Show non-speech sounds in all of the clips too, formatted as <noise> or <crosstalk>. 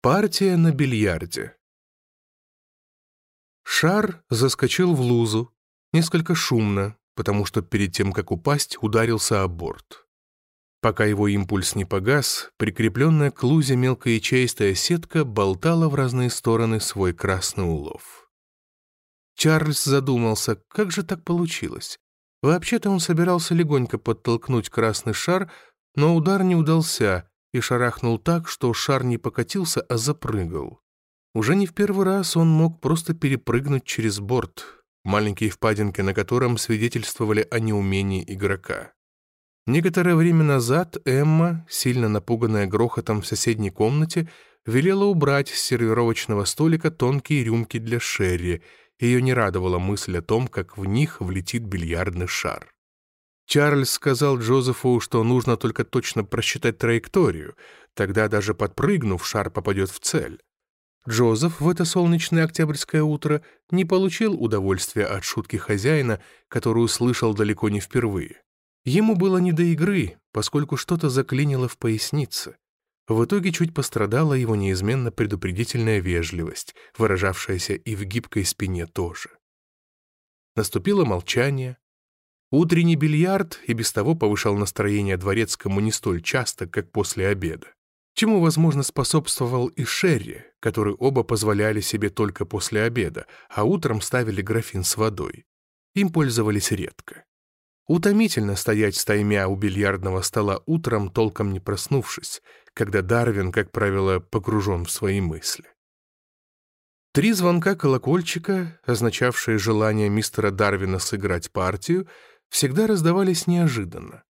Партия на бильярде. Шар заскочил в лузу, несколько шумно, потому что перед тем, как упасть, ударился о борт. Пока его импульс не погас, прикрепленная к лузе мелкоячеистая сетка болтала в разные стороны свой красный улов. Чарльз задумался, как же так получилось. Вообще-то он собирался легонько подтолкнуть красный шар, но удар не удался, и шарахнул так, что шар не покатился, а запрыгал. Уже не в первый раз он мог просто перепрыгнуть через борт, маленькие впадинки на котором свидетельствовали о неумении игрока. Некоторое время назад Эмма, сильно напуганная грохотом в соседней комнате, велела убрать с сервировочного столика тонкие рюмки для Шерри. Ее не радовала мысль о том, как в них влетит бильярдный шар. Чарльз сказал Джозефу, что нужно только точно просчитать траекторию, тогда даже подпрыгнув, шар попадет в цель. Джозеф в это солнечное октябрьское утро не получил удовольствия от шутки хозяина, которую слышал далеко не впервые. Ему было не до игры, поскольку что-то заклинило в пояснице. В итоге чуть пострадала его неизменно предупредительная вежливость, выражавшаяся и в гибкой спине тоже. Наступило молчание, Утренний бильярд и без того повышал настроение дворецкому не столь часто, как после обеда. Чему, возможно, способствовал и Шерри, который оба позволяли себе только после обеда, а утром ставили графин с водой. Им пользовались редко. Утомительно стоять стаймя у бильярдного стола утром, толком не проснувшись, когда Дарвин, как правило, погружен в свои мысли. Три звонка колокольчика, означавшие желание мистера Дарвина сыграть партию, всегда раздавались неожиданно.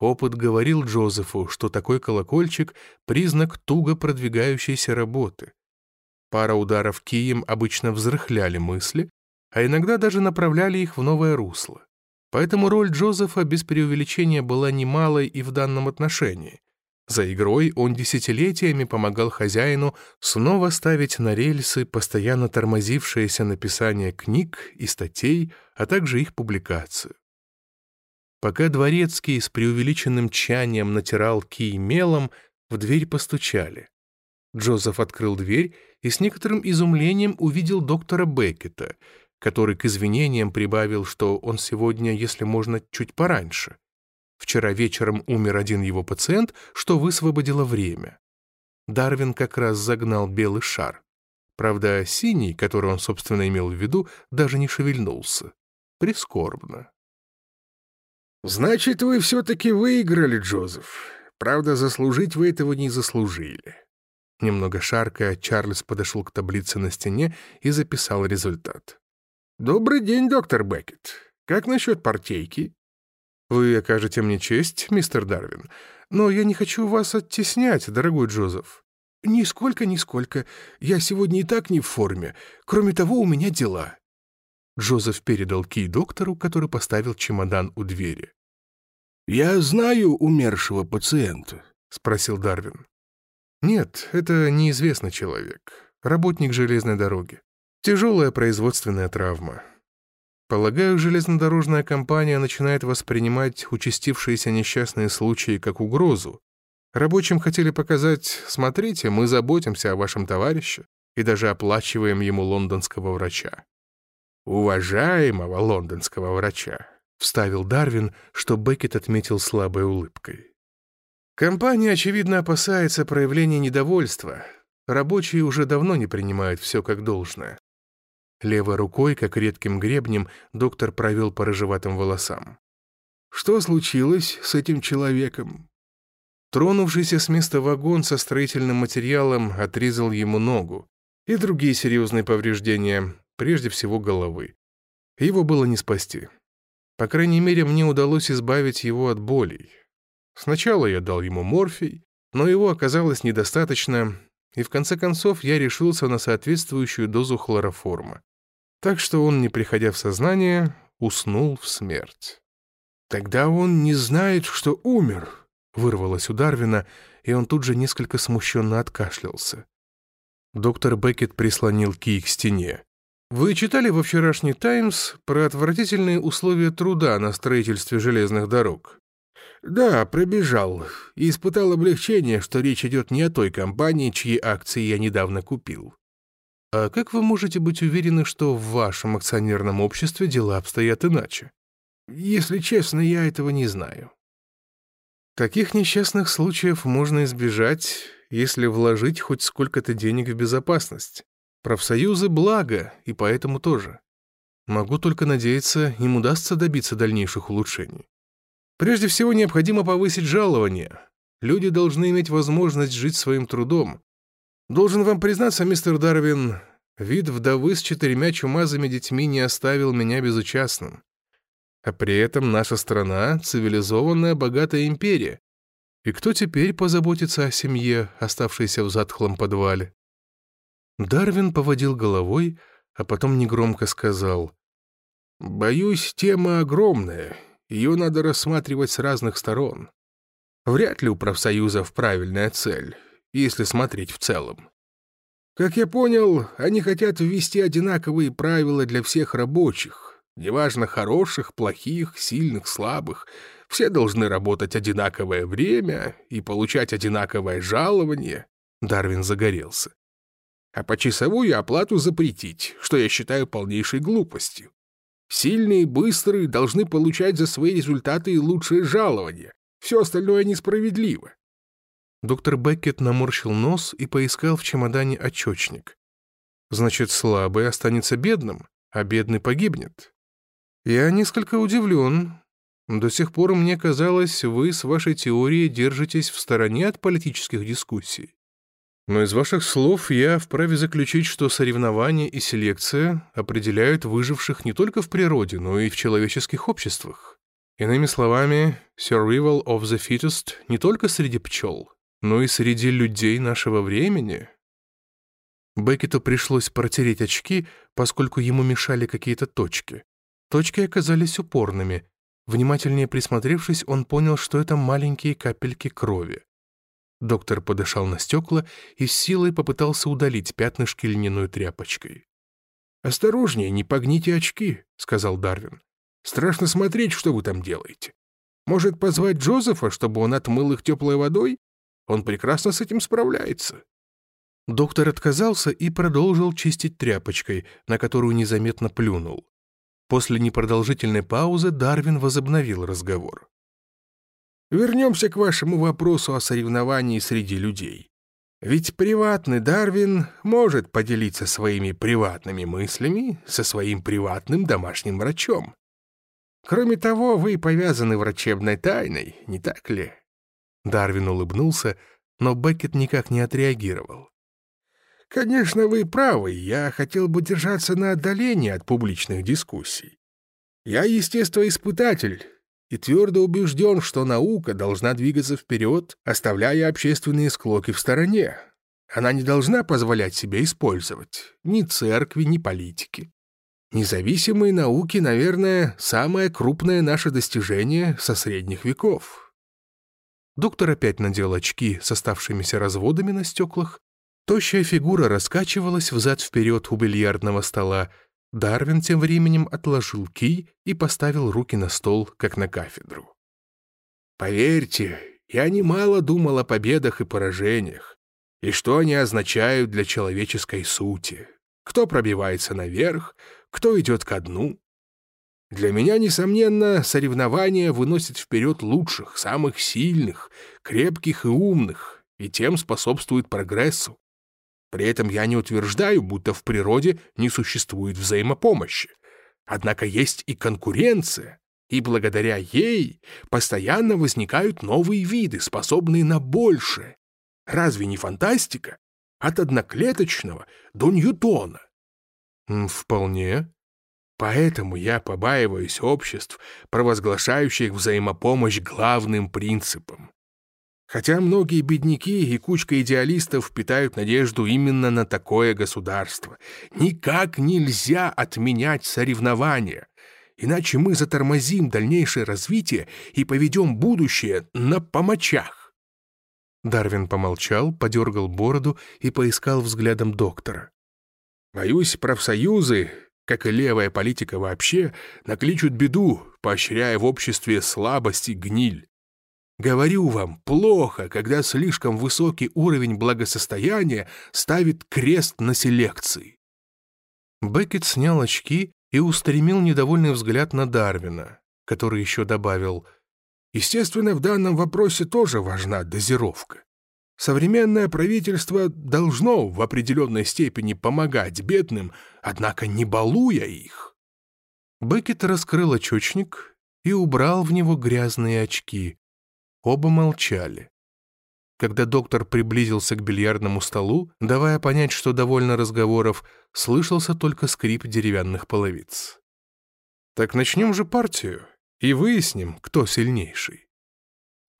Опыт говорил Джозефу, что такой колокольчик — признак туго продвигающейся работы. Пара ударов кием обычно взрыхляли мысли, а иногда даже направляли их в новое русло. Поэтому роль Джозефа без преувеличения была немалой и в данном отношении. За игрой он десятилетиями помогал хозяину снова ставить на рельсы постоянно тормозившееся написание книг и статей, а также их публикацию. Пока дворецкий с преувеличенным тчанием натирал кий мелом, в дверь постучали. Джозеф открыл дверь и с некоторым изумлением увидел доктора Беккета, который к извинениям прибавил, что он сегодня, если можно, чуть пораньше. Вчера вечером умер один его пациент, что высвободило время. Дарвин как раз загнал белый шар. Правда, синий, который он, собственно, имел в виду, даже не шевельнулся. Прискорбно. «Значит, вы все-таки выиграли, Джозеф. Правда, заслужить вы этого не заслужили». Немного шаркая, Чарльз подошел к таблице на стене и записал результат. «Добрый день, доктор Беккет. Как насчет партейки?» «Вы окажете мне честь, мистер Дарвин, но я не хочу вас оттеснять, дорогой Джозеф». «Нисколько, нисколько. Я сегодня и так не в форме. Кроме того, у меня дела». Джозеф передал кий доктору, который поставил чемодан у двери. «Я знаю умершего пациента», — спросил Дарвин. «Нет, это неизвестный человек. Работник железной дороги. Тяжелая производственная травма. Полагаю, железнодорожная компания начинает воспринимать участившиеся несчастные случаи как угрозу. Рабочим хотели показать, смотрите, мы заботимся о вашем товарище и даже оплачиваем ему лондонского врача уважаемого лондонского врача», — вставил Дарвин, что Беккет отметил слабой улыбкой. Компания, очевидно, опасается проявления недовольства. Рабочие уже давно не принимают все как должное. Левой рукой, как редким гребнем, доктор провел по рыжеватым волосам. «Что случилось с этим человеком?» Тронувшийся с места вагон со строительным материалом отрезал ему ногу и другие серьезные повреждения, прежде всего головы. Его было не спасти. По крайней мере, мне удалось избавить его от болей. Сначала я дал ему морфий, но его оказалось недостаточно, и в конце концов я решился на соответствующую дозу хлороформа. Так что он, не приходя в сознание, уснул в смерть. «Тогда он не знает, что умер», — вырвалось у Дарвина, и он тут же несколько смущенно откашлялся. Доктор Беккет прислонил кий к стене. Вы читали во вчерашний «Таймс» про отвратительные условия труда на строительстве железных дорог? «Да, пробежал. И испытал облегчение, что речь идет не о той компании, чьи акции я недавно купил». «А как вы можете быть уверены, что в вашем акционерном обществе дела обстоят иначе?» «Если честно, я этого не знаю». Таких несчастных случаев можно избежать, если вложить хоть сколько-то денег в безопасность. Профсоюзы — благо, и поэтому тоже. Могу только надеяться, им удастся добиться дальнейших улучшений. Прежде всего, необходимо повысить жалование. Люди должны иметь возможность жить своим трудом. Должен вам признаться, мистер Дарвин, вид вдовы с четырьмя чумазыми детьми не оставил меня безучастным. А при этом наша страна — цивилизованная, богатая империя. И кто теперь позаботится о семье, оставшейся в затхлом подвале? Дарвин поводил головой, а потом негромко сказал. «Боюсь, тема огромная, ее надо рассматривать с разных сторон. Вряд ли у профсоюзов правильная цель, если смотреть в целом. Как я понял, они хотят ввести одинаковые правила для всех рабочих, неважно хороших, плохих, сильных, слабых. Все должны работать одинаковое время и получать одинаковое жалование. Дарвин загорелся. А почасовую оплату запретить, что я считаю полнейшей глупостью. Сильные и быстрые должны получать за свои результаты лучшее жалование. Все остальное несправедливо. Доктор Беккет наморщил нос и поискал в чемодане очечник. Значит, слабый останется бедным, а бедный погибнет. Я несколько удивлен. До сих пор мне казалось, вы с вашей теорией держитесь в стороне от политических дискуссий. Но из ваших слов я вправе заключить, что соревнования и селекция определяют выживших не только в природе, но и в человеческих обществах. Иными словами, survival of the fittest не только среди пчел, но и среди людей нашего времени. Беккету пришлось протереть очки, поскольку ему мешали какие-то точки. Точки оказались упорными. Внимательнее присмотревшись, он понял, что это маленькие капельки крови. Доктор подышал на стекла и с силой попытался удалить пятнышки льняной тряпочкой. «Осторожнее, не погните очки», — сказал Дарвин. «Страшно смотреть, что вы там делаете. Может, позвать Джозефа, чтобы он отмыл их теплой водой? Он прекрасно с этим справляется». Доктор отказался и продолжил чистить тряпочкой, на которую незаметно плюнул. После непродолжительной паузы Дарвин возобновил разговор. Вернемся к вашему вопросу о соревновании среди людей. Ведь приватный Дарвин может поделиться своими приватными мыслями со своим приватным домашним врачом. Кроме того, вы повязаны врачебной тайной, не так ли?» Дарвин улыбнулся, но Беккет никак не отреагировал. «Конечно, вы правы, я хотел бы держаться на отдалении от публичных дискуссий. Я естествоиспытатель, и твердо убежден, что наука должна двигаться вперед, оставляя общественные склоки в стороне. Она не должна позволять себе использовать ни церкви, ни политики. Независимые науки, наверное, самое крупное наше достижение со средних веков. Доктор опять надел очки с оставшимися разводами на стеклах. Тощая фигура раскачивалась взад-вперед у бильярдного стола, Дарвин тем временем отложил кий и поставил руки на стол, как на кафедру. «Поверьте, я немало думал о победах и поражениях, и что они означают для человеческой сути. Кто пробивается наверх, кто идет ко дну. Для меня, несомненно, соревнования выносят вперед лучших, самых сильных, крепких и умных, и тем способствуют прогрессу. При этом я не утверждаю, будто в природе не существует взаимопомощи. Однако есть и конкуренция, и благодаря ей постоянно возникают новые виды, способные на большее. Разве не фантастика? От одноклеточного до Ньютона. Вполне. Поэтому я побаиваюсь обществ, провозглашающих взаимопомощь главным принципом. Хотя многие бедняки и кучка идеалистов питают надежду именно на такое государство. Никак нельзя отменять соревнования, иначе мы затормозим дальнейшее развитие и поведем будущее на помочах. Дарвин помолчал, подергал бороду и поискал взглядом доктора. «Боюсь, профсоюзы, как и левая политика вообще, накличут беду, поощряя в обществе слабость и гниль. Говорю вам, плохо, когда слишком высокий уровень благосостояния ставит крест на селекции. Беккет снял очки и устремил недовольный взгляд на Дарвина, который еще добавил, «Естественно, в данном вопросе тоже важна дозировка. Современное правительство должно в определенной степени помогать бедным, однако не балуя их». Беккет раскрыл очечник и убрал в него грязные очки. Оба молчали. Когда доктор приблизился к бильярдному столу, давая понять, что довольно разговоров, слышался только скрип деревянных половиц. «Так начнем же партию и выясним, кто сильнейший».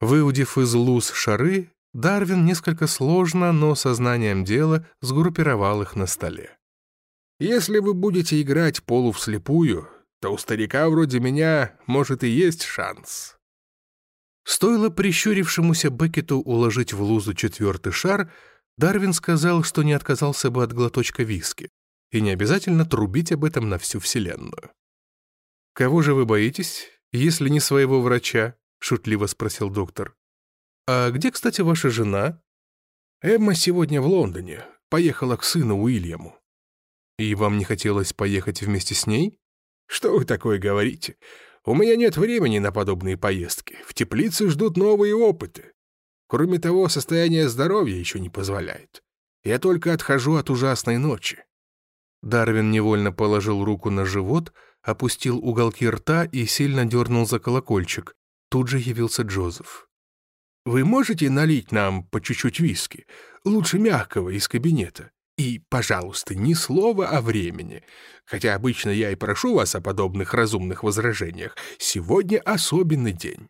Выудив из луз шары, Дарвин несколько сложно, но сознанием дела сгруппировал их на столе. «Если вы будете играть полу вслепую, то у старика вроде меня, может, и есть шанс. Стоило прищурившемуся Беккету уложить в лузу четвертый шар, Дарвин сказал, что не отказался бы от глоточка виски, и не обязательно трубить об этом на всю Вселенную. «Кого же вы боитесь, если не своего врача?» — шутливо спросил доктор. «А где, кстати, ваша жена?» «Эмма сегодня в Лондоне. Поехала к сыну Уильяму». «И вам не хотелось поехать вместе с ней?» «Что вы такое говорите? У меня нет времени на подобные поездки. В теплице ждут новые опыты. Кроме того, состояние здоровья еще не позволяет. Я только отхожу от ужасной ночи». Дарвин невольно положил руку на живот, опустил уголки рта и сильно дернул за колокольчик. Тут же явился Джозеф. «Вы можете налить нам по чуть-чуть виски? Лучше мягкого из кабинета. И, пожалуйста, ни слова о времени. Хотя обычно я и прошу вас о подобных разумных возражениях. Сегодня особенный день».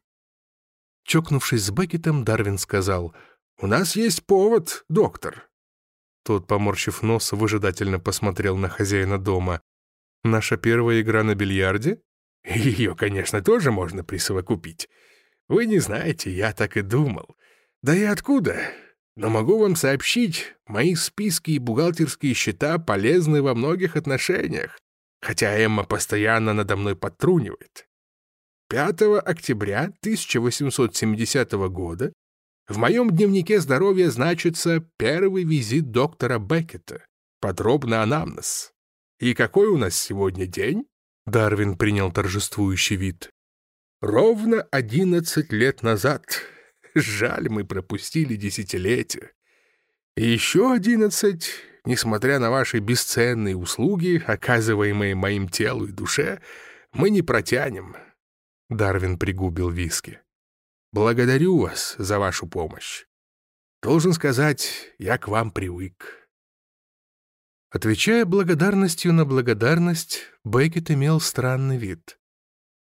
Чокнувшись с Беккетом, Дарвин сказал, «У нас есть повод, доктор». Тот, поморщив нос, выжидательно посмотрел на хозяина дома. «Наша первая игра на бильярде?» «Ее, конечно, тоже можно присовокупить. Вы не знаете, я так и думал. Да и откуда? Но могу вам сообщить, мои списки и бухгалтерские счета полезны во многих отношениях, хотя Эмма постоянно надо мной подтрунивает. 5 октября 1870 года в моем дневнике здоровья значится первый визит доктора Беккета, подробно анамнез. И какой у нас сегодня день? Дарвин принял торжествующий вид. Ровно 11 лет назад Жаль, мы пропустили десятилетие. И еще одиннадцать, несмотря на ваши бесценные услуги, оказываемые моим телу и душе, мы не протянем. Дарвин пригубил виски. Благодарю вас за вашу помощь. Должен сказать, я к вам привык. Отвечая благодарностью на благодарность, Беккет имел странный вид.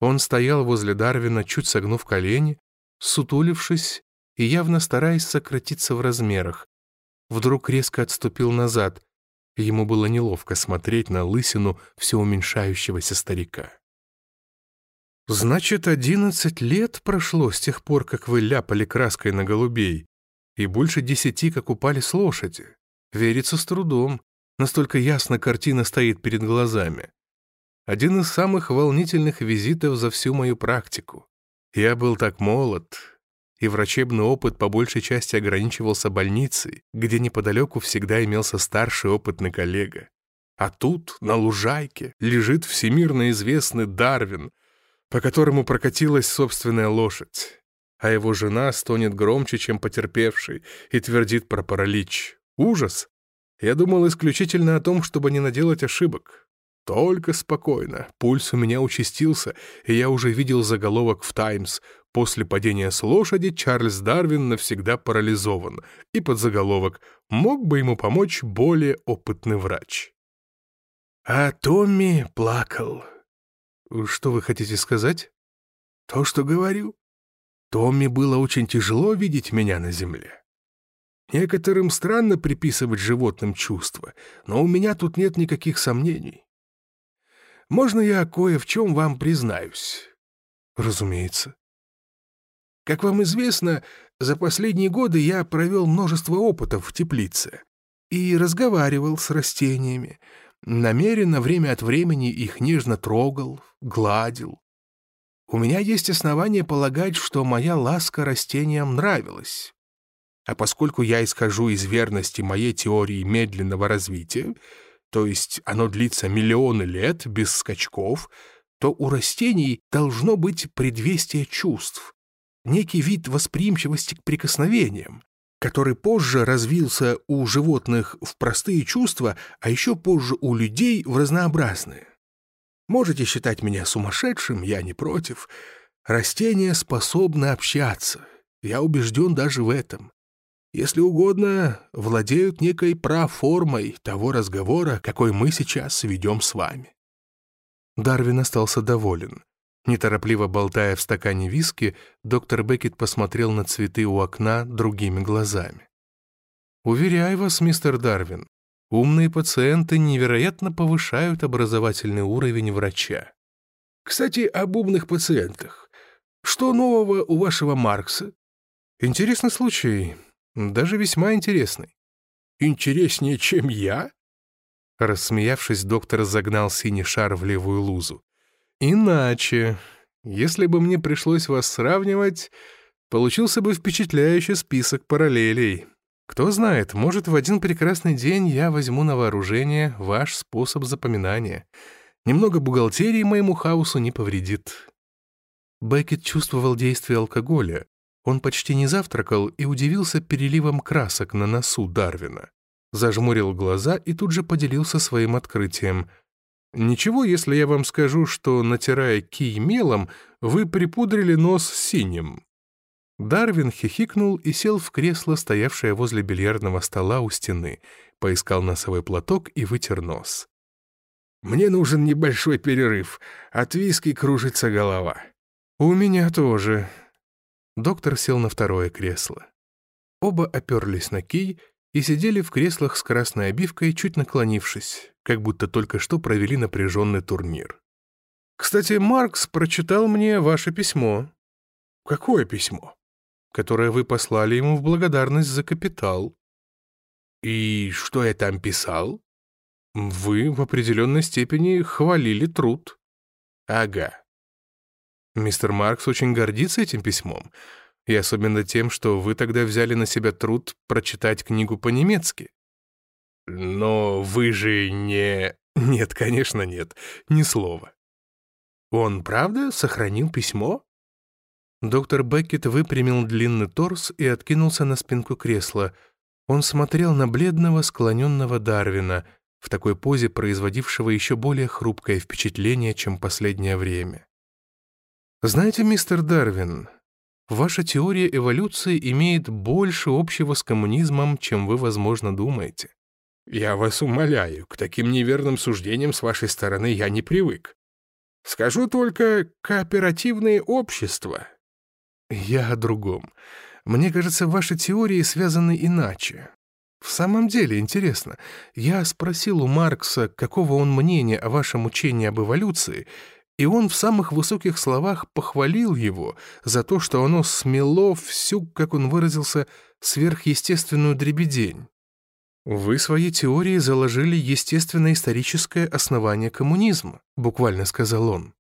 Он стоял возле Дарвина, чуть согнув колени, сутулившись и явно стараясь сократиться в размерах. Вдруг резко отступил назад. Ему было неловко смотреть на лысину все уменьшающегося старика. «Значит, одиннадцать лет прошло с тех пор, как вы ляпали краской на голубей, и больше десяти, как упали с лошади. Верится с трудом. Настолько ясно картина стоит перед глазами. Один из самых волнительных визитов за всю мою практику. Я был так молод, и врачебный опыт по большей части ограничивался больницей, где неподалеку всегда имелся старший опытный коллега. А тут, на лужайке, лежит всемирно известный Дарвин, по которому прокатилась собственная лошадь, а его жена стонет громче, чем потерпевший, и твердит про паралич. Ужас! Я думал исключительно о том, чтобы не наделать ошибок. Только спокойно. Пульс у меня участился, и я уже видел заголовок в «Таймс». После падения с лошади Чарльз Дарвин навсегда парализован. И под заголовок «Мог бы ему помочь более опытный врач». А Томми плакал. Что вы хотите сказать? То, что говорю. Томми было очень тяжело видеть меня на земле. Некоторым странно приписывать животным чувства, но у меня тут нет никаких сомнений. Можно я кое в чем вам признаюсь?» «Разумеется». «Как вам известно, за последние годы я провел множество опытов в теплице и разговаривал с растениями, намеренно время от времени их нежно трогал, гладил. у меня есть основания полагать, что моя ласка растениям нравилась. А поскольку я исхожу из верности моей теории медленного развития, то есть оно длится миллионы лет без скачков, то у растений должно быть предвестие чувств, некий вид восприимчивости к прикосновениям, который позже развился у животных в простые чувства, а еще позже у людей в разнообразные. Можете считать меня сумасшедшим, я не против. Растения способны общаться. Я убежден даже в этом. Если угодно, владеют некой проформой того разговора, какой мы сейчас ведем с вами. Дарвин остался доволен. Неторопливо болтая в стакане виски, доктор Беккет посмотрел на цветы у окна другими глазами. «Уверяю вас, мистер Дарвин, умные пациенты невероятно повышают образовательный уровень врача». «Кстати, об умных пациентах. Что нового у вашего Маркса?» «Интересный случай, даже весьма интересный». «Интереснее, чем я?» Рассмеявшись, доктор загнал синий шар в левую лузу. Иначе, если бы мне пришлось вас сравнивать, получился бы впечатляющий список параллелей. Кто знает, может, в один прекрасный день я возьму на вооружение ваш способ запоминания. Немного бухгалтерии моему хаосу не повредит. Беккет чувствовал действие алкоголя. Он почти не завтракал и удивился переливом красок на носу Дарвина. Зажмурил глаза и тут же поделился своим открытием — Ничего, если я вам скажу, что, натирая кий мелом, вы припудрили нос синим». Дарвин хихикнул и сел в кресло, стоявшее возле бильярдного стола у стены, поискал носовой платок и вытер нос. «Мне нужен небольшой перерыв. От виски кружится голова». «У меня тоже». Доктор сел на второе кресло. Оба оперлись на кий и сидели в креслах с красной обивкой, чуть наклонившись, как будто только что провели напряженный турнир. «Кстати, Маркс прочитал мне ваше письмо». «Какое письмо?» «Которое вы послали ему в благодарность за капитал». «И что я там писал?» «Вы в определенной степени хвалили труд». «Ага». Мистер Маркс очень гордится этим письмом и особенно тем, что вы тогда взяли на себя труд прочитать книгу по-немецки. Но вы же не... <laughs> Нет, конечно, нет, ни слова. Он правда сохранил письмо? Доктор Беккет выпрямил длинный торс и откинулся на спинку кресла. Он смотрел на бледного, склоненного Дарвина, в такой позе производившего еще более хрупкое впечатление, чем последнее время. «Знаете, мистер Дарвин, Ваша теория эволюции имеет больше общего с коммунизмом, чем вы, возможно, думаете. Я вас умоляю, к таким неверным суждениям с вашей стороны я не привык. Скажу только кооперативные общества. Я о другом. Мне кажется, ваши теории связаны иначе. В самом деле, интересно, я спросил у Маркса, какого он мнения о вашем учении об эволюции, и он в самых высоких словах похвалил его за то, что оно смело всю, как он выразился, сверхъестественную дребедень. «Вы своей теории заложили естественно-историческое основание коммунизма», буквально сказал он.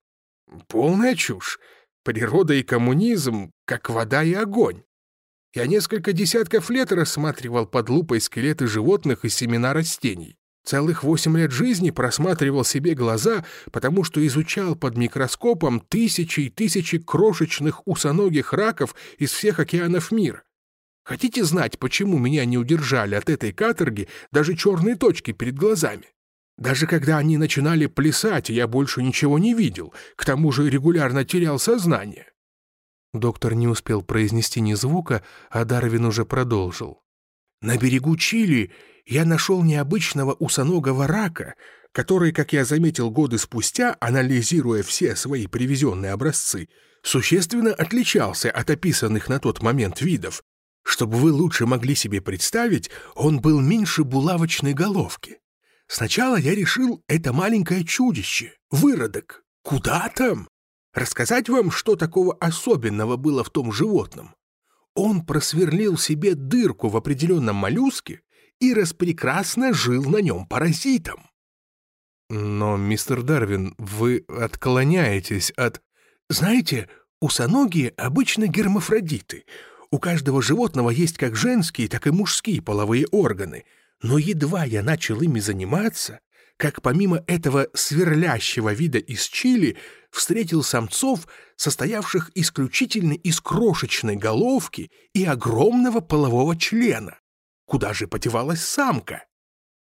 «Полная чушь. Природа и коммунизм, как вода и огонь. Я несколько десятков лет рассматривал под лупой скелеты животных и семена растений. Целых восемь лет жизни просматривал себе глаза, потому что изучал под микроскопом тысячи и тысячи крошечных усоногих раков из всех океанов мира. Хотите знать, почему меня не удержали от этой каторги даже черные точки перед глазами? Даже когда они начинали плясать, я больше ничего не видел, к тому же регулярно терял сознание. Доктор не успел произнести ни звука, а Дарвин уже продолжил. На берегу Чили я нашел необычного усоногого рака, который, как я заметил годы спустя, анализируя все свои привезенные образцы, существенно отличался от описанных на тот момент видов. Чтобы вы лучше могли себе представить, он был меньше булавочной головки. Сначала я решил, это маленькое чудище, выродок. Куда там? Рассказать вам, что такого особенного было в том животном? Он просверлил себе дырку в определенном моллюске и распрекрасно жил на нем паразитом. Но, мистер Дарвин, вы отклоняетесь от... Знаете, усоногие обычно гермафродиты. У каждого животного есть как женские, так и мужские половые органы. Но едва я начал ими заниматься, как помимо этого сверлящего вида из Чили встретил самцов, состоявших исключительно из крошечной головки и огромного полового члена. Куда же подевалась самка?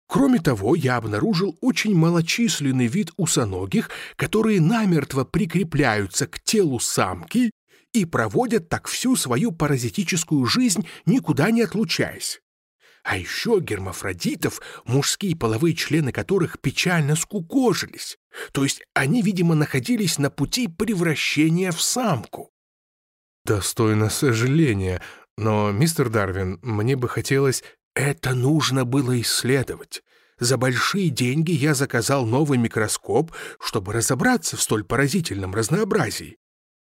Кроме того, я обнаружил очень малочисленный вид усоногих, которые намертво прикрепляются к телу самки и проводят так всю свою паразитическую жизнь, никуда не отлучаясь. А еще гермафродитов, мужские половые члены которых печально скукожились, то есть они, видимо, находились на пути превращения в самку. Достойно сожаления, но, мистер Дарвин, мне бы хотелось это нужно было исследовать. За большие деньги я заказал новый микроскоп, чтобы разобраться в столь поразительном разнообразии.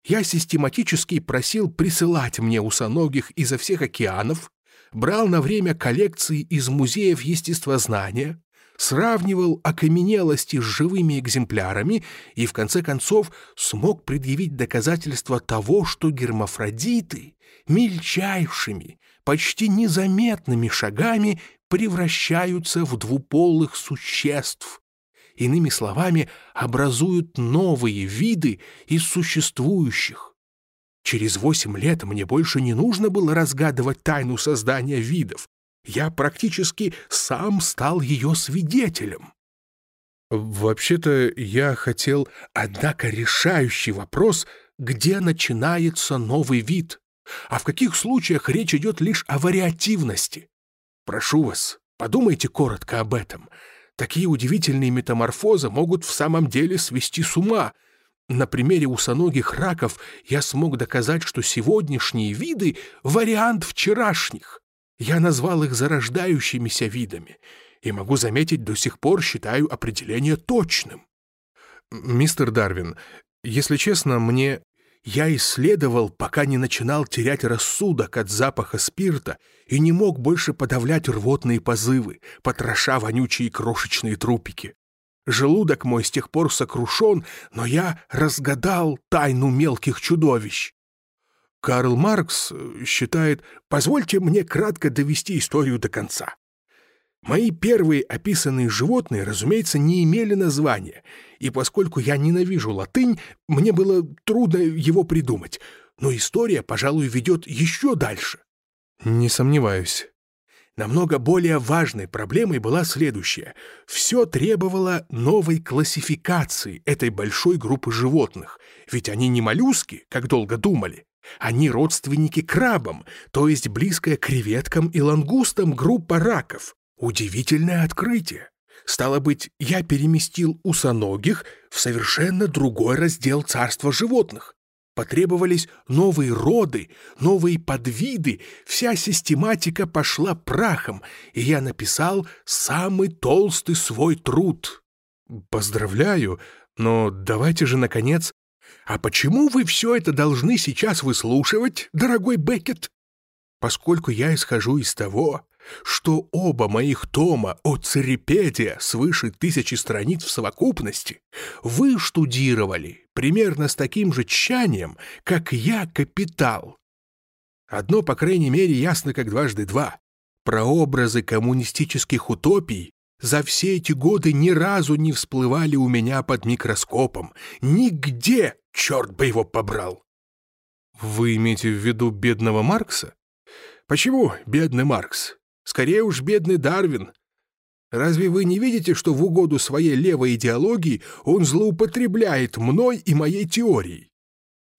Я систематически просил присылать мне усоногих изо всех океанов, брал на время коллекции из музеев естествознания, сравнивал окаменелости с живыми экземплярами и, в конце концов, смог предъявить доказательства того, что гермафродиты мельчайшими, почти незаметными шагами превращаются в двуполых существ. Иными словами, образуют новые виды из существующих. Через восемь лет мне больше не нужно было разгадывать тайну создания видов. Я практически сам стал ее свидетелем. Вообще-то я хотел... Однако решающий вопрос, где начинается новый вид, а в каких случаях речь идет лишь о вариативности. Прошу вас, подумайте коротко об этом. Такие удивительные метаморфозы могут в самом деле свести с ума. На примере усоногих раков я смог доказать, что сегодняшние виды — вариант вчерашних. Я назвал их зарождающимися видами, и могу заметить, до сих пор считаю определение точным. Мистер Дарвин, если честно, мне я исследовал, пока не начинал терять рассудок от запаха спирта и не мог больше подавлять рвотные позывы, потроша вонючие крошечные трупики. Желудок мой с тех пор сокрушен, но я разгадал тайну мелких чудовищ. Карл Маркс э, считает, позвольте мне кратко довести историю до конца. Мои первые описанные животные, разумеется, не имели названия, и поскольку я ненавижу латынь, мне было трудно его придумать, но история, пожалуй, ведет еще дальше. Не сомневаюсь. Намного более важной проблемой была следующая. Все требовало новой классификации этой большой группы животных, ведь они не моллюски, как долго думали. Они родственники крабам, то есть близкая креветкам и лангустам группа раков. Удивительное открытие. Стало быть, я переместил усоногих в совершенно другой раздел царства животных. Потребовались новые роды, новые подвиды, вся систематика пошла прахом, и я написал самый толстый свой труд. Поздравляю, но давайте же, наконец... А почему вы все это должны сейчас выслушивать, дорогой Беккет? Поскольку я исхожу из того, что оба моих тома о церепеде свыше тысячи страниц в совокупности вы штудировали примерно с таким же тщанием, как я капитал. Одно, по крайней мере, ясно как дважды два. Прообразы коммунистических утопий за все эти годы ни разу не всплывали у меня под микроскопом. Нигде, черт бы его побрал! Вы имеете в виду бедного Маркса? Почему бедный Маркс? Скорее уж бедный Дарвин. Разве вы не видите, что в угоду своей левой идеологии он злоупотребляет мной и моей теорией?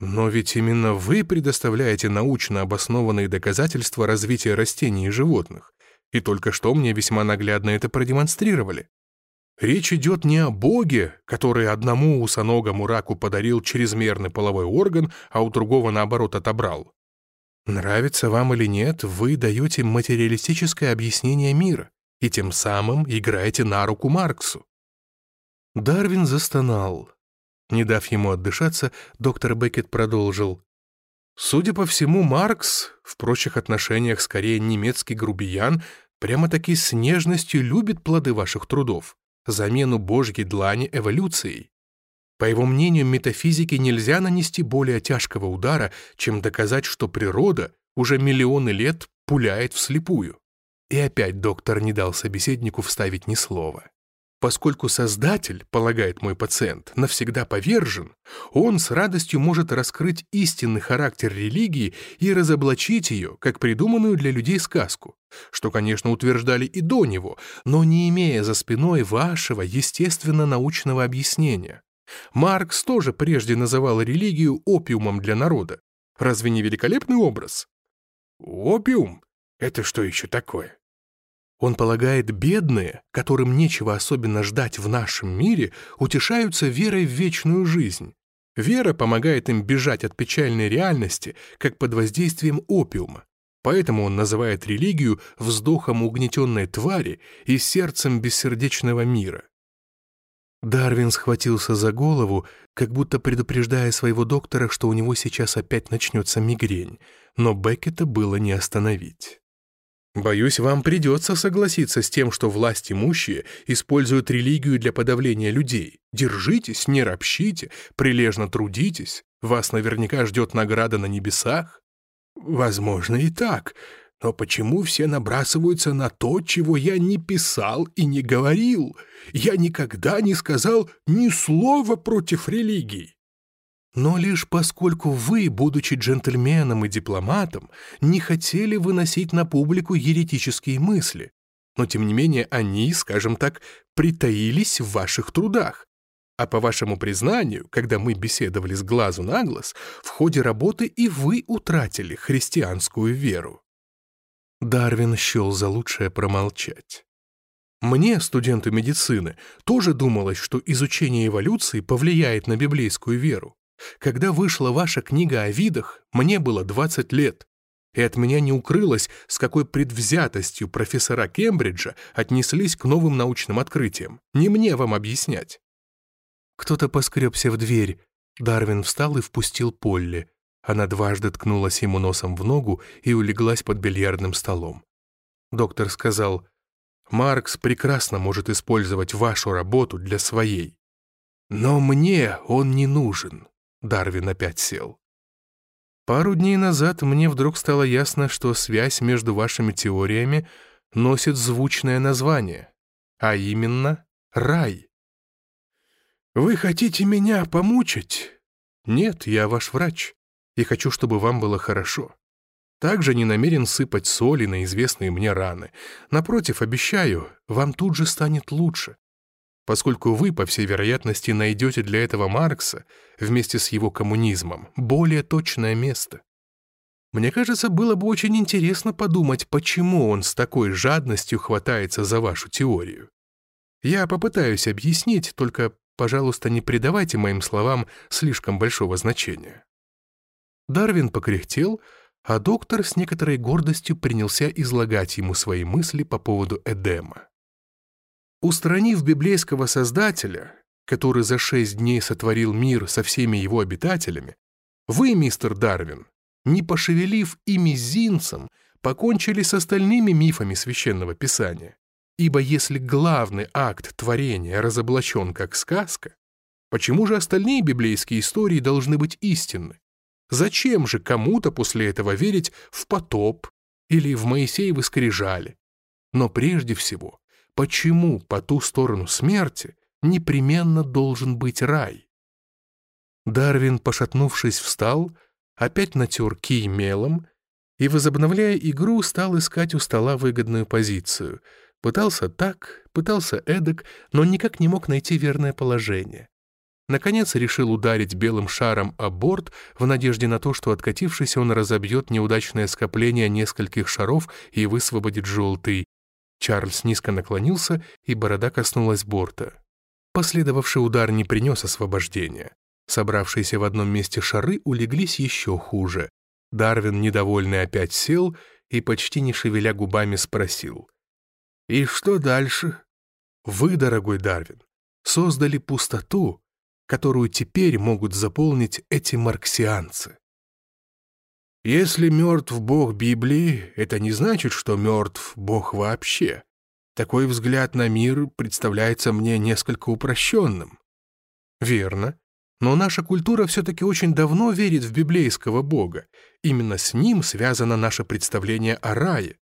Но ведь именно вы предоставляете научно обоснованные доказательства развития растений и животных. И только что мне весьма наглядно это продемонстрировали. Речь идет не о Боге, который одному усоногому раку подарил чрезмерный половой орган, а у другого, наоборот, отобрал. Нравится вам или нет, вы даете материалистическое объяснение мира и тем самым играете на руку Марксу. Дарвин застонал. Не дав ему отдышаться, доктор Беккет продолжил. Судя по всему, Маркс, в прочих отношениях скорее немецкий грубиян, прямо-таки с нежностью любит плоды ваших трудов, замену божьей длани эволюцией. По его мнению, метафизике нельзя нанести более тяжкого удара, чем доказать, что природа уже миллионы лет пуляет вслепую. И опять доктор не дал собеседнику вставить ни слова. Поскольку Создатель, полагает мой пациент, навсегда повержен, он с радостью может раскрыть истинный характер религии и разоблачить ее, как придуманную для людей сказку, что, конечно, утверждали и до него, но не имея за спиной вашего естественно-научного объяснения. Маркс тоже прежде называл религию опиумом для народа. Разве не великолепный образ? Опиум? Это что еще такое? Он полагает, бедные, которым нечего особенно ждать в нашем мире, утешаются верой в вечную жизнь. Вера помогает им бежать от печальной реальности, как под воздействием опиума. Поэтому он называет религию вздохом угнетенной твари и сердцем бессердечного мира. Дарвин схватился за голову, как будто предупреждая своего доктора, что у него сейчас опять начнется мигрень, но Беккета было не остановить. Боюсь, вам придется согласиться с тем, что власть имущие используют религию для подавления людей. Держитесь, не ропщите, прилежно трудитесь. Вас наверняка ждет награда на небесах. Возможно и так, но почему все набрасываются на то, чего я не писал и не говорил? Я никогда не сказал ни слова против религии. Но лишь поскольку вы, будучи джентльменом и дипломатом, не хотели выносить на публику еретические мысли, но тем не менее они, скажем так, притаились в ваших трудах. А по вашему признанию, когда мы беседовали с глазу на глаз, в ходе работы и вы утратили христианскую веру. Дарвин счел за лучшее промолчать. Мне, студенту медицины, тоже думалось, что изучение эволюции повлияет на библейскую веру. Когда вышла ваша книга о видах, мне было 20 лет, и от меня не укрылось, с какой предвзятостью профессора Кембриджа отнеслись к новым научным открытиям. Не мне вам объяснять. Кто-то поскребся в дверь. Дарвин встал и впустил Полли. Она дважды ткнулась ему носом в ногу и улеглась под бильярдным столом. Доктор сказал, «Маркс прекрасно может использовать вашу работу для своей. Но мне он не нужен». Дарвин опять сел. Пару дней назад мне вдруг стало ясно, что связь между вашими теориями носит звучное название, а именно рай. Вы хотите меня помучить? Нет, я ваш врач, и хочу, чтобы вам было хорошо. Также не намерен сыпать соли на известные мне раны. Напротив, обещаю, вам тут же станет лучше поскольку вы, по всей вероятности, найдете для этого Маркса вместе с его коммунизмом более точное место. Мне кажется, было бы очень интересно подумать, почему он с такой жадностью хватается за вашу теорию. Я попытаюсь объяснить, только, пожалуйста, не придавайте моим словам слишком большого значения. Дарвин покряхтел, а доктор с некоторой гордостью принялся излагать ему свои мысли по поводу Эдема. Устранив библейского создателя, который за шесть дней сотворил мир со всеми его обитателями, вы, мистер Дарвин, не пошевелив и мизинцем, покончили с остальными мифами Священного Писания. Ибо если главный акт творения разоблачен как сказка, почему же остальные библейские истории должны быть истинны? Зачем же кому-то после этого верить в потоп или в Моисеевы скрижали? Но прежде всего, почему по ту сторону смерти непременно должен быть рай. Дарвин, пошатнувшись, встал, опять натер кий мелом и, возобновляя игру, стал искать у стола выгодную позицию. Пытался так, пытался эдак, но никак не мог найти верное положение. Наконец решил ударить белым шаром о борт в надежде на то, что откатившись он разобьет неудачное скопление нескольких шаров и высвободит желтый. Чарльз низко наклонился, и борода коснулась борта. Последовавший удар не принес освобождения. Собравшиеся в одном месте шары улеглись еще хуже. Дарвин, недовольный, опять сел и, почти не шевеля губами, спросил. «И что дальше?» «Вы, дорогой Дарвин, создали пустоту, которую теперь могут заполнить эти марксианцы. Если мертв Бог Библии, это не значит, что мертв Бог вообще. Такой взгляд на мир представляется мне несколько упрощенным. Верно. Но наша культура все-таки очень давно верит в библейского Бога. Именно с ним связано наше представление о рае.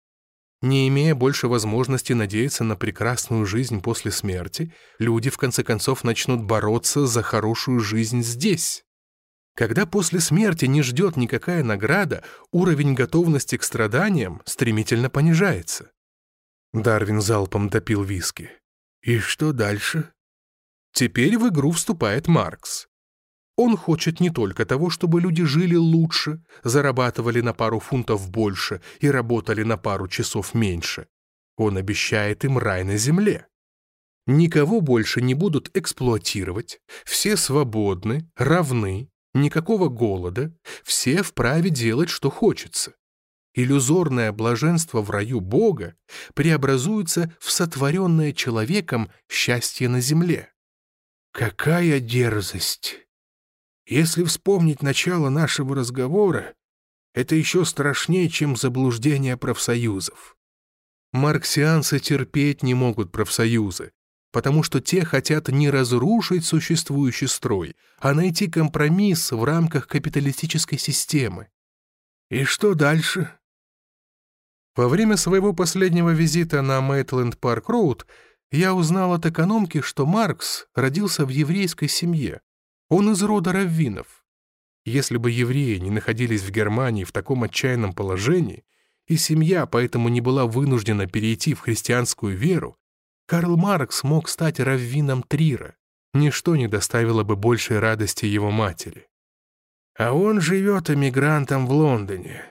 Не имея больше возможности надеяться на прекрасную жизнь после смерти, люди в конце концов начнут бороться за хорошую жизнь здесь. Когда после смерти не ждет никакая награда, уровень готовности к страданиям стремительно понижается. Дарвин залпом допил виски. «И что дальше?» Теперь в игру вступает Маркс. Он хочет не только того, чтобы люди жили лучше, зарабатывали на пару фунтов больше и работали на пару часов меньше. Он обещает им рай на земле. Никого больше не будут эксплуатировать, все свободны, равны, никакого голода, все вправе делать, что хочется. Иллюзорное блаженство в раю Бога преобразуется в сотворенное человеком счастье на земле. Какая дерзость! Если вспомнить начало нашего разговора, это еще страшнее, чем заблуждение профсоюзов. Марксианцы терпеть не могут профсоюзы, потому что те хотят не разрушить существующий строй, а найти компромисс в рамках капиталистической системы. И что дальше? Во время своего последнего визита на Мейтленд Парк Роуд я узнал от экономки, что Маркс родился в еврейской семье, он из рода раввинов. Если бы евреи не находились в Германии в таком отчаянном положении, и семья поэтому не была вынуждена перейти в христианскую веру, Карл Маркс мог стать раввином Трира. Ничто не доставило бы большей радости его матери. А он живет эмигрантом в Лондоне.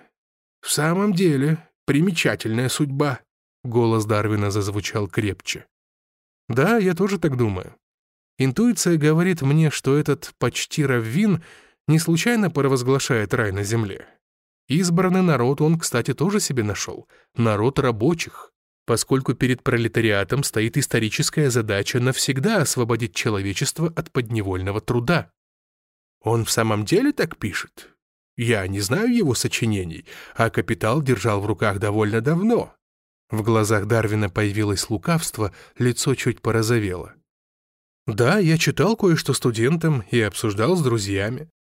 В самом деле, примечательная судьба. Голос Дарвина зазвучал крепче. Да, я тоже так думаю. Интуиция говорит мне, что этот почти раввин не случайно провозглашает рай на земле. Избранный народ он, кстати, тоже себе нашел. Народ рабочих. Поскольку перед пролетариатом стоит историческая задача навсегда освободить человечество от подневольного труда. Он в самом деле так пишет? Я не знаю его сочинений, а «Капитал» держал в руках довольно давно. В глазах Дарвина появилось лукавство, лицо чуть порозовело. Да, я читал кое-что студентам и обсуждал с друзьями.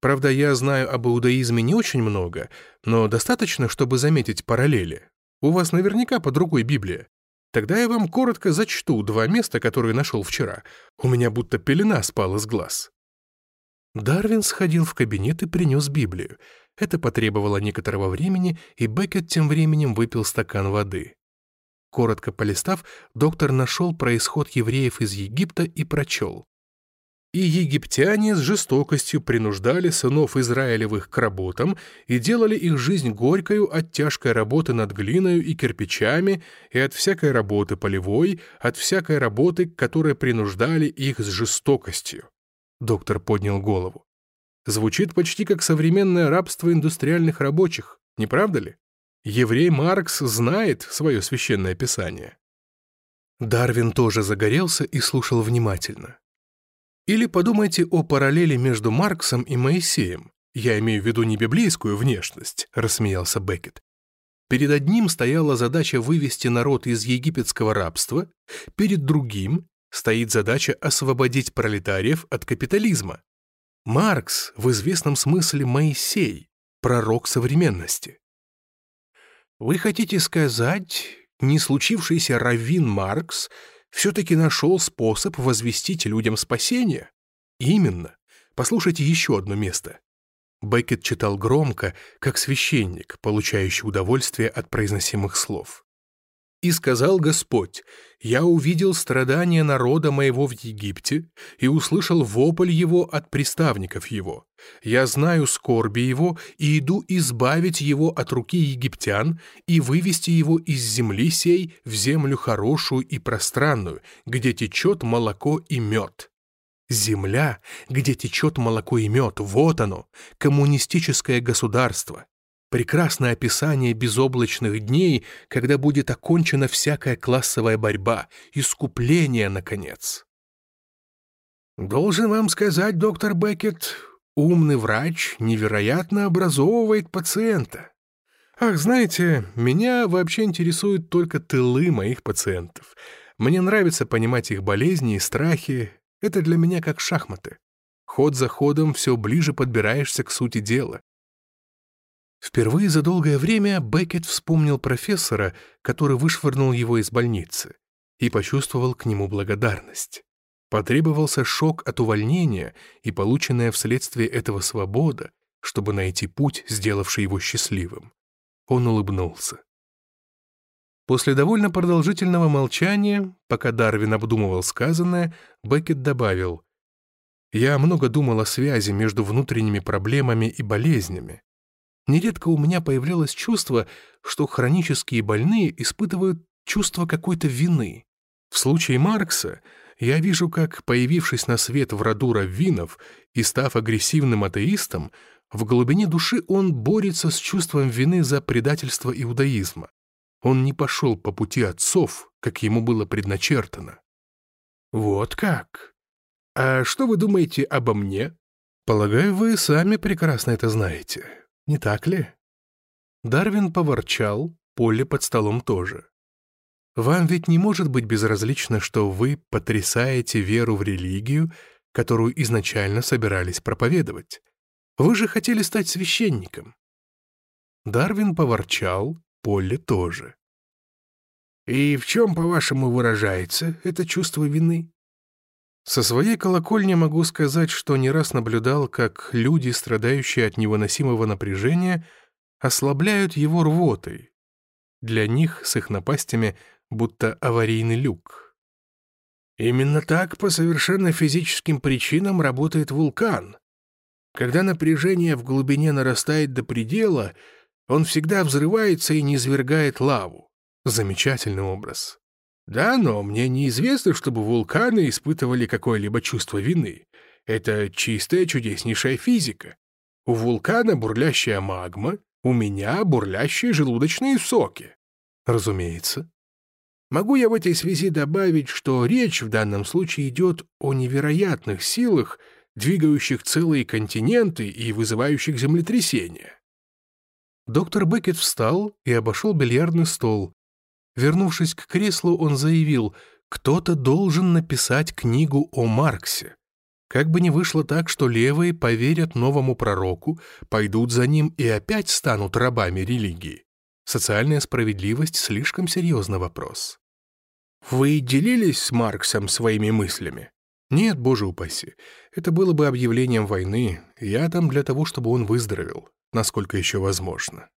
Правда, я знаю об иудаизме не очень много, но достаточно, чтобы заметить параллели. У вас наверняка под рукой Библия. Тогда я вам коротко зачту два места, которые нашел вчера. У меня будто пелена спала с глаз. Дарвин сходил в кабинет и принес Библию. Это потребовало некоторого времени, и Беккет тем временем выпил стакан воды. Коротко полистав, доктор нашел происход евреев из Египта и прочел. «И египтяне с жестокостью принуждали сынов Израилевых к работам и делали их жизнь горькою от тяжкой работы над глиною и кирпичами и от всякой работы полевой, от всякой работы, которая принуждали их с жестокостью». Доктор поднял голову. Звучит почти как современное рабство индустриальных рабочих, не правда ли? Еврей Маркс знает свое священное писание. Дарвин тоже загорелся и слушал внимательно. Или подумайте о параллели между Марксом и Моисеем. Я имею в виду не библейскую внешность, рассмеялся Беккет. Перед одним стояла задача вывести народ из египетского рабства, перед другим стоит задача освободить пролетариев от капитализма. Маркс в известном смысле Моисей, пророк современности. Вы хотите сказать, не случившийся раввин Маркс все-таки нашел способ возвестить людям спасение? Именно. Послушайте еще одно место. Беккет читал громко, как священник, получающий удовольствие от произносимых слов. И сказал Господь, «Я увидел страдания народа моего в Египте и услышал вопль его от приставников его. Я знаю скорби его и иду избавить его от руки египтян и вывести его из земли сей в землю хорошую и пространную, где течет молоко и мед». Земля, где течет молоко и мед, вот оно, коммунистическое государство, Прекрасное описание безоблачных дней, когда будет окончена всякая классовая борьба, искупление, наконец. Должен вам сказать, доктор Беккет, умный врач невероятно образовывает пациента. Ах, знаете, меня вообще интересуют только тылы моих пациентов. Мне нравится понимать их болезни и страхи. Это для меня как шахматы. ход за ходом все ближе подбираешься к сути дела. Впервые за долгое время Беккет вспомнил профессора, который вышвырнул его из больницы, и почувствовал к нему благодарность. Потребовался шок от увольнения и полученная вследствие этого свобода, чтобы найти путь, сделавший его счастливым. Он улыбнулся. После довольно продолжительного молчания, пока Дарвин обдумывал сказанное, Беккет добавил, «Я много думал о связи между внутренними проблемами и болезнями. Нередко у меня появлялось чувство, что хронические больные испытывают чувство какой-то вины. В случае Маркса я вижу, как, появившись на свет в роду раввинов и став агрессивным атеистом, в глубине души он борется с чувством вины за предательство иудаизма. Он не пошел по пути отцов, как ему было предначертано. «Вот как? А что вы думаете обо мне?» «Полагаю, вы сами прекрасно это знаете не так ли?» Дарвин поворчал, Полли под столом тоже. «Вам ведь не может быть безразлично, что вы потрясаете веру в религию, которую изначально собирались проповедовать. Вы же хотели стать священником». Дарвин поворчал, Полли тоже. «И в чем, по-вашему, выражается это чувство вины?» Со своей колокольни могу сказать, что не раз наблюдал, как люди, страдающие от невыносимого напряжения, ослабляют его рвотой. Для них с их напастями будто аварийный люк. Именно так по совершенно физическим причинам работает вулкан. Когда напряжение в глубине нарастает до предела, он всегда взрывается и низвергает лаву. Замечательный образ. Да, но мне неизвестно, чтобы вулканы испытывали какое-либо чувство вины. Это чистая чудеснейшая физика. У вулкана бурлящая магма, у меня бурлящие желудочные соки. Разумеется. Могу я в этой связи добавить, что речь в данном случае идет о невероятных силах, двигающих целые континенты и вызывающих землетрясения. Доктор Беккет встал и обошел бильярдный стол, Вернувшись к креслу, он заявил, кто-то должен написать книгу о Марксе. Как бы ни вышло так, что левые поверят новому пророку, пойдут за ним и опять станут рабами религии. Социальная справедливость — слишком серьезный вопрос. Вы делились с Марксом своими мыслями? Нет, боже упаси. Это было бы объявлением войны. Я там для того, чтобы он выздоровел, насколько еще возможно.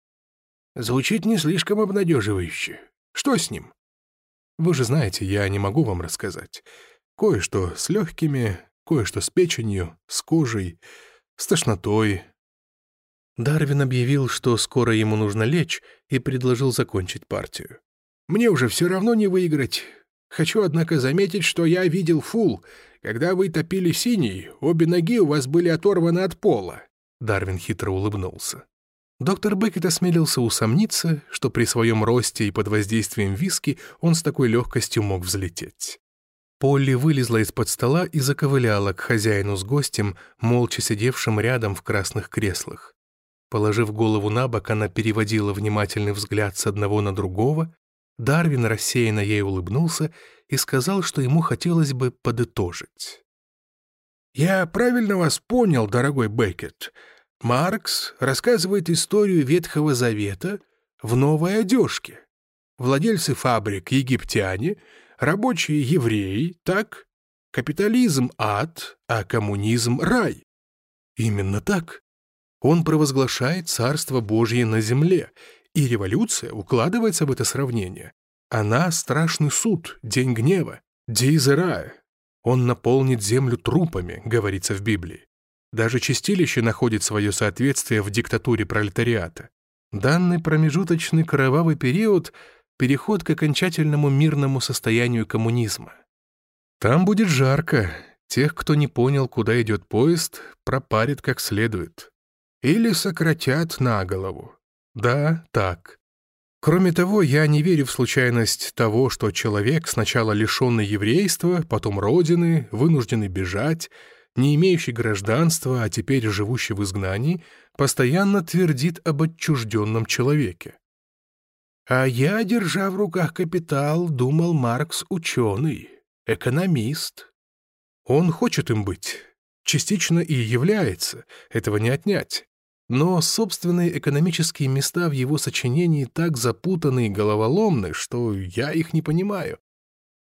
Звучит не слишком обнадеживающе. Что с ним? Вы же знаете, я не могу вам рассказать. Кое-что с легкими, кое-что с печенью, с кожей, с тошнотой. Дарвин объявил, что скоро ему нужно лечь, и предложил закончить партию. «Мне уже все равно не выиграть. Хочу, однако, заметить, что я видел фул. Когда вы топили синий, обе ноги у вас были оторваны от пола». Дарвин хитро улыбнулся. Доктор Беккет осмелился усомниться, что при своем росте и под воздействием виски он с такой легкостью мог взлететь. Полли вылезла из-под стола и заковыляла к хозяину с гостем, молча сидевшим рядом в красных креслах. Положив голову на бок, она переводила внимательный взгляд с одного на другого. Дарвин рассеянно ей улыбнулся и сказал, что ему хотелось бы подытожить. «Я правильно вас понял, дорогой Беккет. Маркс рассказывает историю Ветхого Завета в новой одежке. Владельцы фабрик — египтяне, рабочие — евреи, так? Капитализм — ад, а коммунизм — рай. Именно так. Он провозглашает Царство Божье на земле, и революция укладывается в это сравнение. Она — страшный суд, день гнева, Дизерая. Он наполнит землю трупами, говорится в Библии. Даже чистилище находит свое соответствие в диктатуре пролетариата. Данный промежуточный кровавый период — переход к окончательному мирному состоянию коммунизма. Там будет жарко. Тех, кто не понял, куда идет поезд, пропарит как следует. Или сократят на голову. Да, так. Кроме того, я не верю в случайность того, что человек, сначала лишенный еврейства, потом родины, вынужденный бежать — не имеющий гражданства, а теперь живущий в изгнании, постоянно твердит об отчужденном человеке. А я, держа в руках капитал, думал Маркс ученый, экономист. Он хочет им быть. частично и является, этого не отнять. Но собственные экономические места в его сочинении так запутаны и головоломны, что я их не понимаю.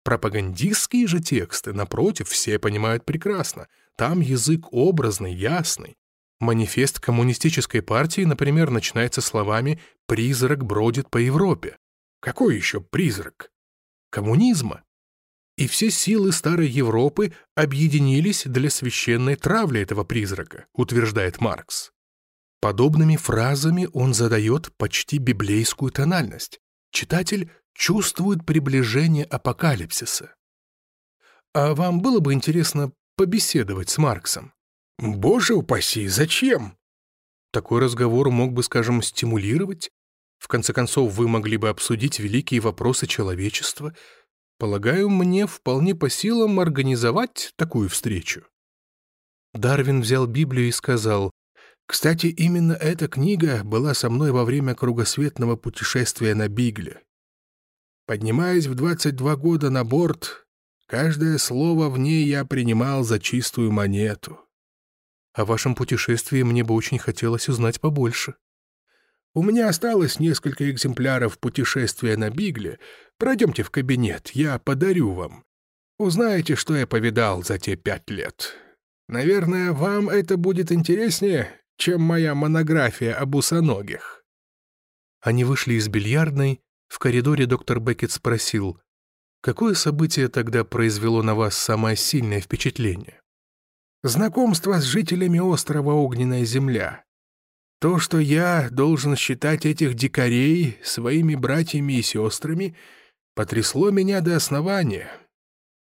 Пропагандистские же тексты, напротив, все понимают прекрасно. Там язык образный, ясный. Манифест коммунистической партии, например, начинается словами «призрак бродит по Европе». Какой еще призрак? Коммунизма. И все силы Старой Европы объединились для священной травли этого призрака, утверждает Маркс. Подобными фразами он задает почти библейскую тональность. Читатель чувствует приближение апокалипсиса. А вам было бы интересно побеседовать с Марксом? Боже упаси, зачем? Такой разговор мог бы, скажем, стимулировать. В конце концов, вы могли бы обсудить великие вопросы человечества. Полагаю, мне вполне по силам организовать такую встречу. Дарвин взял Библию и сказал, кстати, именно эта книга была со мной во время кругосветного путешествия на Бигле. Поднимаясь в 22 года на борт, каждое слово в ней я принимал за чистую монету. О вашем путешествии мне бы очень хотелось узнать побольше. У меня осталось несколько экземпляров путешествия на Бигле. Пройдемте в кабинет, я подарю вам. Узнаете, что я повидал за те пять лет. Наверное, вам это будет интереснее, чем моя монография об усоногих». Они вышли из бильярдной, в коридоре доктор Беккет спросил, «Какое событие тогда произвело на вас самое сильное впечатление?» «Знакомство с жителями острова Огненная Земля. То, что я должен считать этих дикарей своими братьями и сестрами, потрясло меня до основания.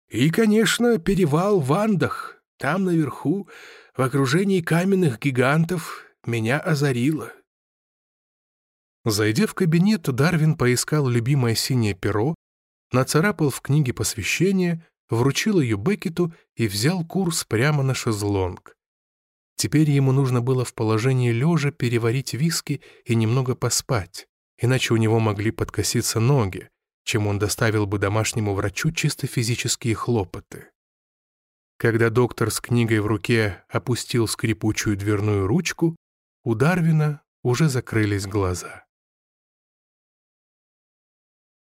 И, конечно, перевал в Андах, там наверху, в окружении каменных гигантов меня озарило. Зайдя в кабинет, Дарвин поискал любимое синее перо, нацарапал в книге посвящения, вручил ее Беккету и взял курс прямо на шезлонг. Теперь ему нужно было в положении лежа переварить виски и немного поспать, иначе у него могли подкоситься ноги, чем он доставил бы домашнему врачу чисто физические хлопоты. Когда доктор с книгой в руке опустил скрипучую дверную ручку, у Дарвина уже закрылись глаза.